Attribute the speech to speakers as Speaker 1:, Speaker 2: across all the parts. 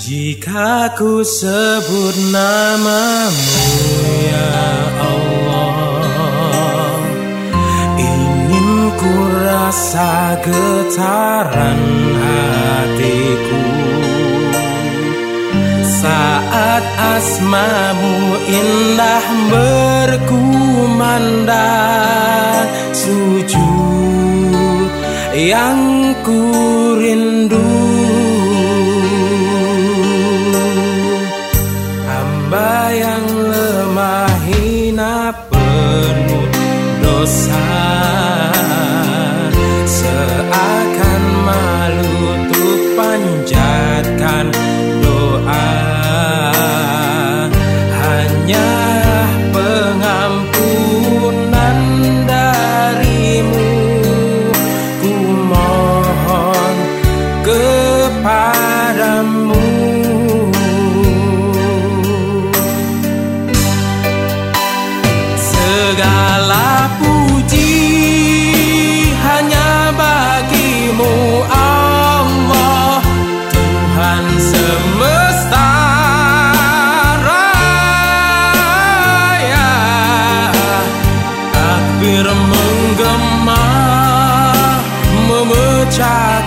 Speaker 1: Jika ku sebut namamu ya Allah. Ingin ku rasa getaran hatiku. Saat asmamu indah berkumandang Sujud yang ku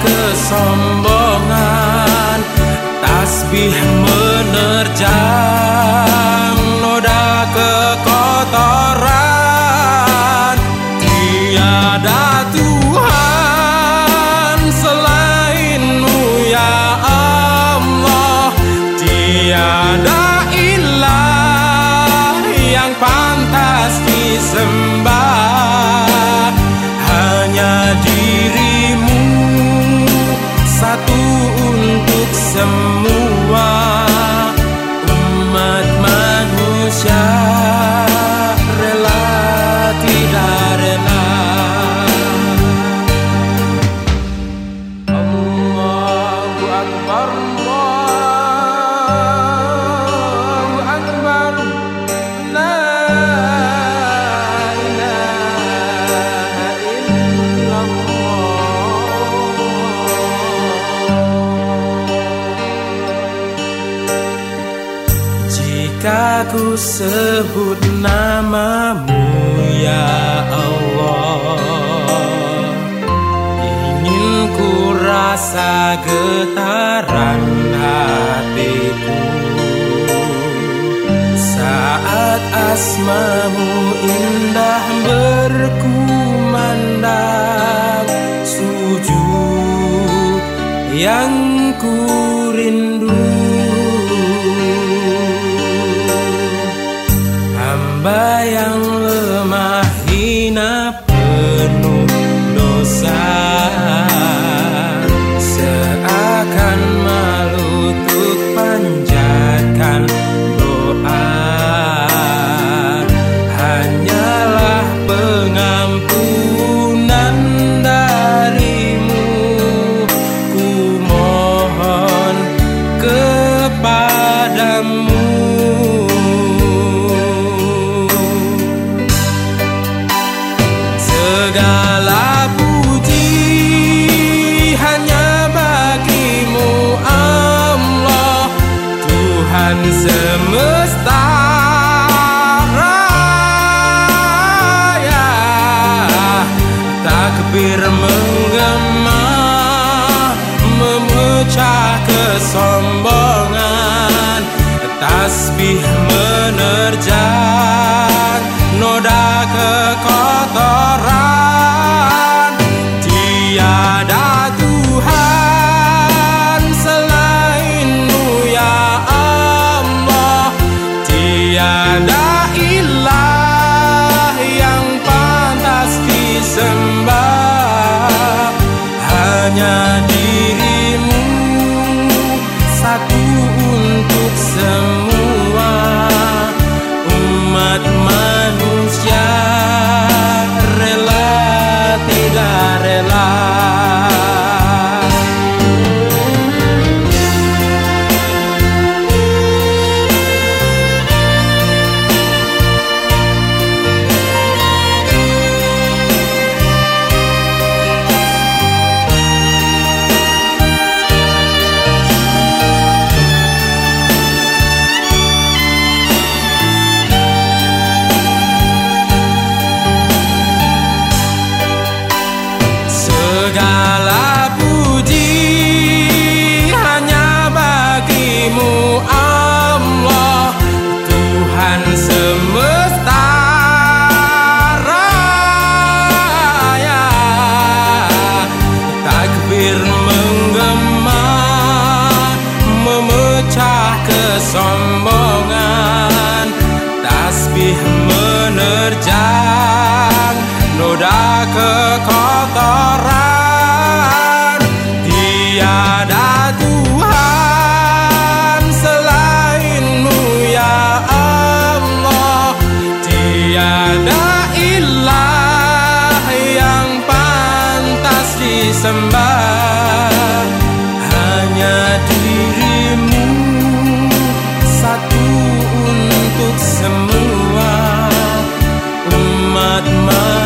Speaker 1: kesombongan Tasbih menerjang Jika ku sebut namamu ya Allah. Ingin ku rasa getaran hatiku. Saat asmamu indah berkumandang Sujud yang ku rindu Segala puji hanya bagimu Allah Tuhan semesta raya. Takbir da da sembah hanya dirimu satu untuk semua umat manusia